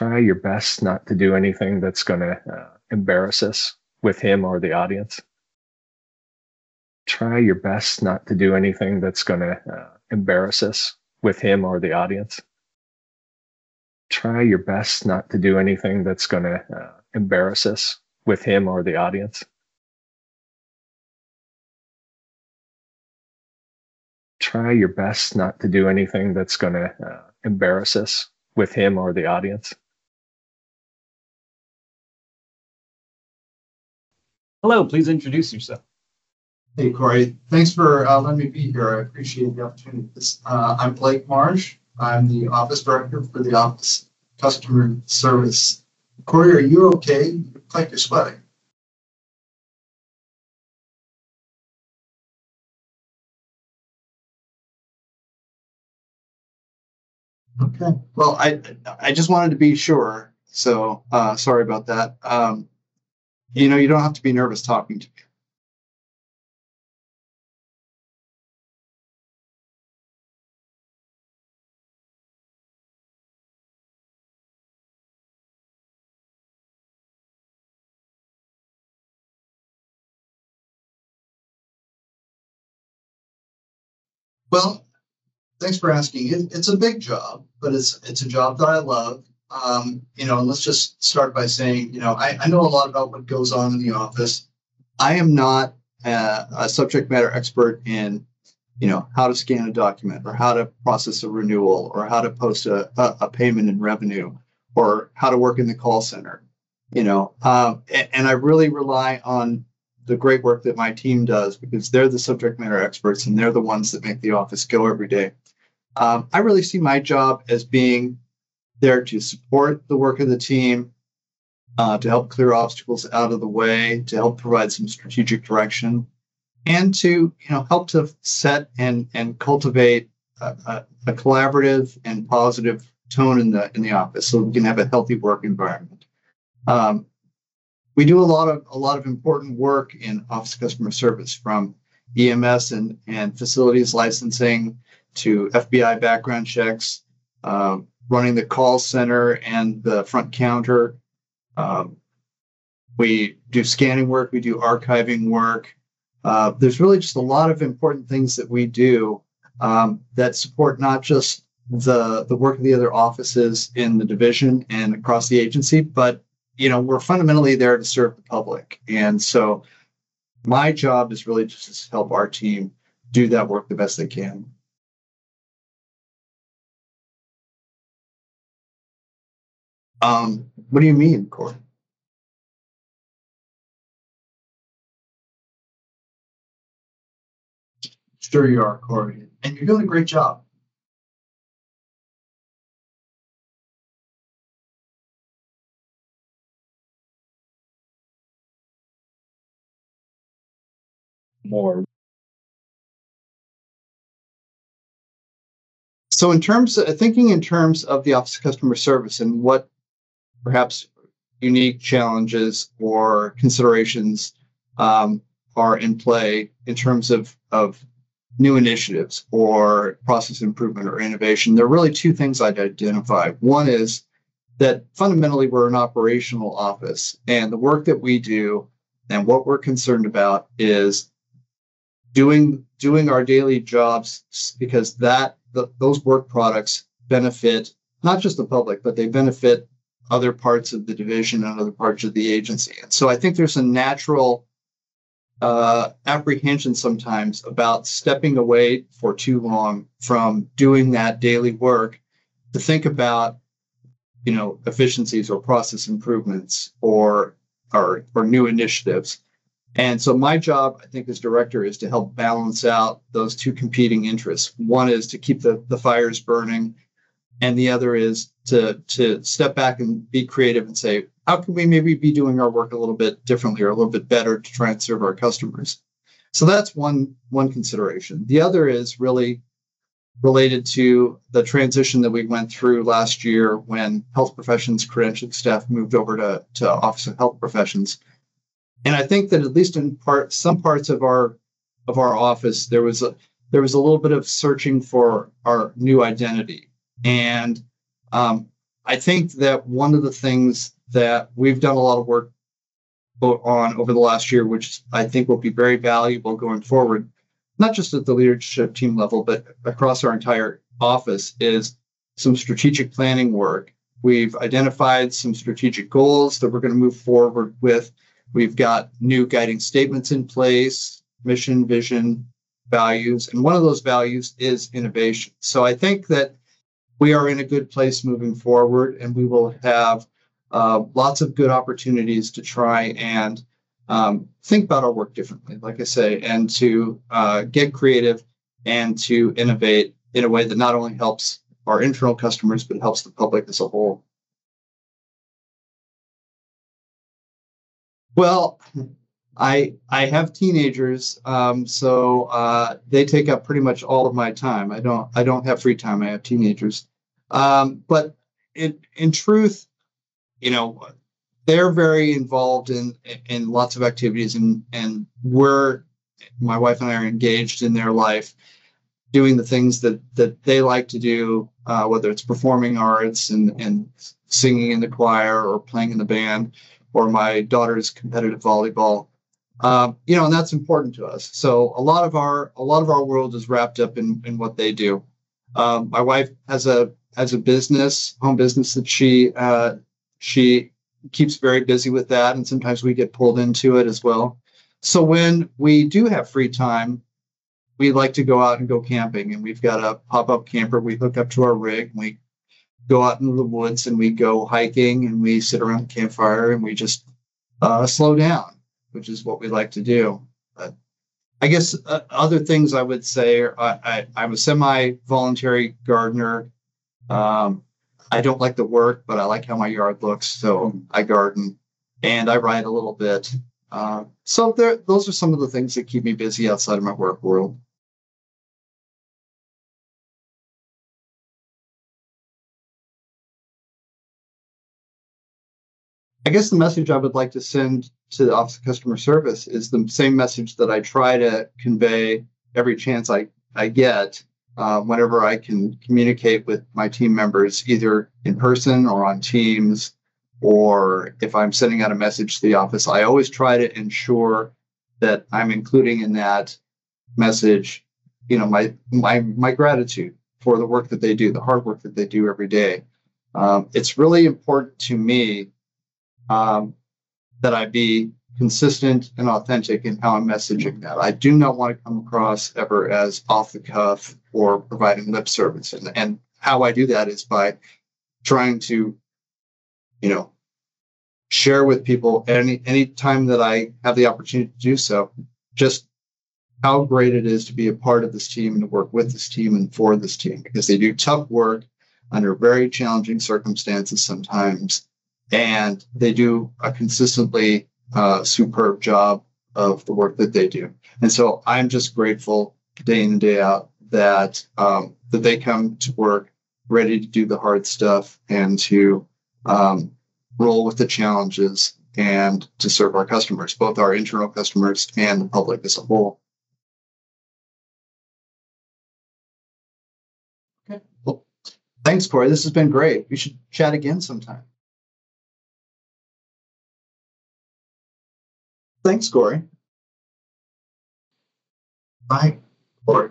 try your best not to do anything that's going to uh, embarrass us with him or the audience. Try your best not to do anything that's going to uh, embarrass us with him or the audience. Try your best not to do anything that's going to uh, embarrass us with him or the audience. Try your best not to do anything that's going to uh, embarrass us with him or the audience. Hello, please introduce yourself. Hey, Corey. Thanks for uh, letting me be here. I appreciate the opportunity. Uh, I'm Blake Marsh. I'm the office director for the office customer service. Corey, are you okay? You look like you're sweating. Okay. Well, I I just wanted to be sure. So uh, sorry about that. Um, you know, you don't have to be nervous talking to me. Well, thanks for asking. It, it's a big job, but it's it's a job that I love. Um, you know, let's just start by saying, you know, I, I know a lot about what goes on in the office. I am not a, a subject matter expert in, you know, how to scan a document or how to process a renewal or how to post a, a, a payment in revenue or how to work in the call center. You know, um, and, and I really rely on the great work that my team does because they're the subject matter experts and they're the ones that make the office go every day. Um, I really see my job as being there to support the work of the team, uh, to help clear obstacles out of the way, to help provide some strategic direction, and to you know help to set and and cultivate a, a, a collaborative and positive tone in the in the office so we can have a healthy work environment. Um, we do a lot of a lot of important work in office customer service from EMS and, and facilities licensing to FBI background checks, uh, running the call center and the front counter. Um, we do scanning work, we do archiving work. Uh, there's really just a lot of important things that we do um, that support not just the the work of the other offices in the division and across the agency, but you know, we're fundamentally there to serve the public. And so my job is really just to help our team do that work the best they can. Um, what do you mean, Corey? Sure you are, Corey. And you're doing a great job. More. So, in terms of thinking in terms of the office of customer service and what perhaps unique challenges or considerations um, are in play in terms of, of new initiatives or process improvement or innovation, there are really two things I'd identify. One is that fundamentally we're an operational office, and the work that we do and what we're concerned about is doing doing our daily jobs because that the, those work products benefit not just the public, but they benefit other parts of the division and other parts of the agency. And so I think there's a natural uh, apprehension sometimes about stepping away for too long from doing that daily work to think about, you know, efficiencies or process improvements or or, or new initiatives. And so my job, I think, as director, is to help balance out those two competing interests. One is to keep the, the fires burning, and the other is to to step back and be creative and say, how can we maybe be doing our work a little bit differently or a little bit better to try and serve our customers? So that's one one consideration. The other is really related to the transition that we went through last year when health professions credentialing staff moved over to, to Office of Health Professions and I think that at least in part, some parts of our of our office, there was a there was a little bit of searching for our new identity, and um, I think that one of the things that we've done a lot of work on over the last year, which I think will be very valuable going forward, not just at the leadership team level, but across our entire office, is some strategic planning work. We've identified some strategic goals that we're going to move forward with. We've got new guiding statements in place, mission, vision, values, and one of those values is innovation. So I think that we are in a good place moving forward, and we will have uh, lots of good opportunities to try and um, think about our work differently, like I say, and to uh, get creative and to innovate in a way that not only helps our internal customers, but helps the public as a whole. Well, I I have teenagers, um, so uh, they take up pretty much all of my time. I don't I don't have free time. I have teenagers, um, but in in truth, you know, they're very involved in in lots of activities, and and we're my wife and I are engaged in their life, doing the things that that they like to do, uh, whether it's performing arts and and singing in the choir or playing in the band, or my daughter's competitive volleyball. Uh, you know, and that's important to us. So a lot of our a lot of our world is wrapped up in in what they do. Um, my wife has a has a business, home business that she uh, she keeps very busy with that, and sometimes we get pulled into it as well. So when we do have free time, we like to go out and go camping, and we've got a pop up camper. We hook up to our rig, and we go out into the woods, and we go hiking, and we sit around the campfire, and we just uh, slow down, which is what we like to do. But I guess uh, other things I would say are I, I, am a semi voluntary gardener. Um, I don't like the work, but I like how my yard looks. So I garden and I write a little bit. Uh, so there, those are some of the things that keep me busy outside of my work world. I guess the message I would like to send to the Office of Customer Service is the same message that I try to convey every chance I, I get uh, whenever I can communicate with my team members, either in person or on Teams, or if I'm sending out a message to the office, I always try to ensure that I'm including in that message, you know, my my my gratitude for the work that they do, the hard work that they do every day. Um, it's really important to me um, that I be consistent and authentic in how I'm messaging that. I do not want to come across ever as off the cuff or providing lip service. And, and how I do that is by trying to, you know, share with people any any time that I have the opportunity to do so, just how great it is to be a part of this team and to work with this team and for this team because they do tough work under very challenging circumstances sometimes, and they do a consistently uh, superb job of the work that they do. And so I'm just grateful day in and day out that um, that they come to work ready to do the hard stuff and to um, roll with the challenges and to serve our customers, both our internal customers and the public as a whole. Okay. Thanks, Corey. This has been great. We should chat again sometime. Thanks, Corey. Bye, Corey.